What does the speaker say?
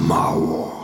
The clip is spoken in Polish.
mało.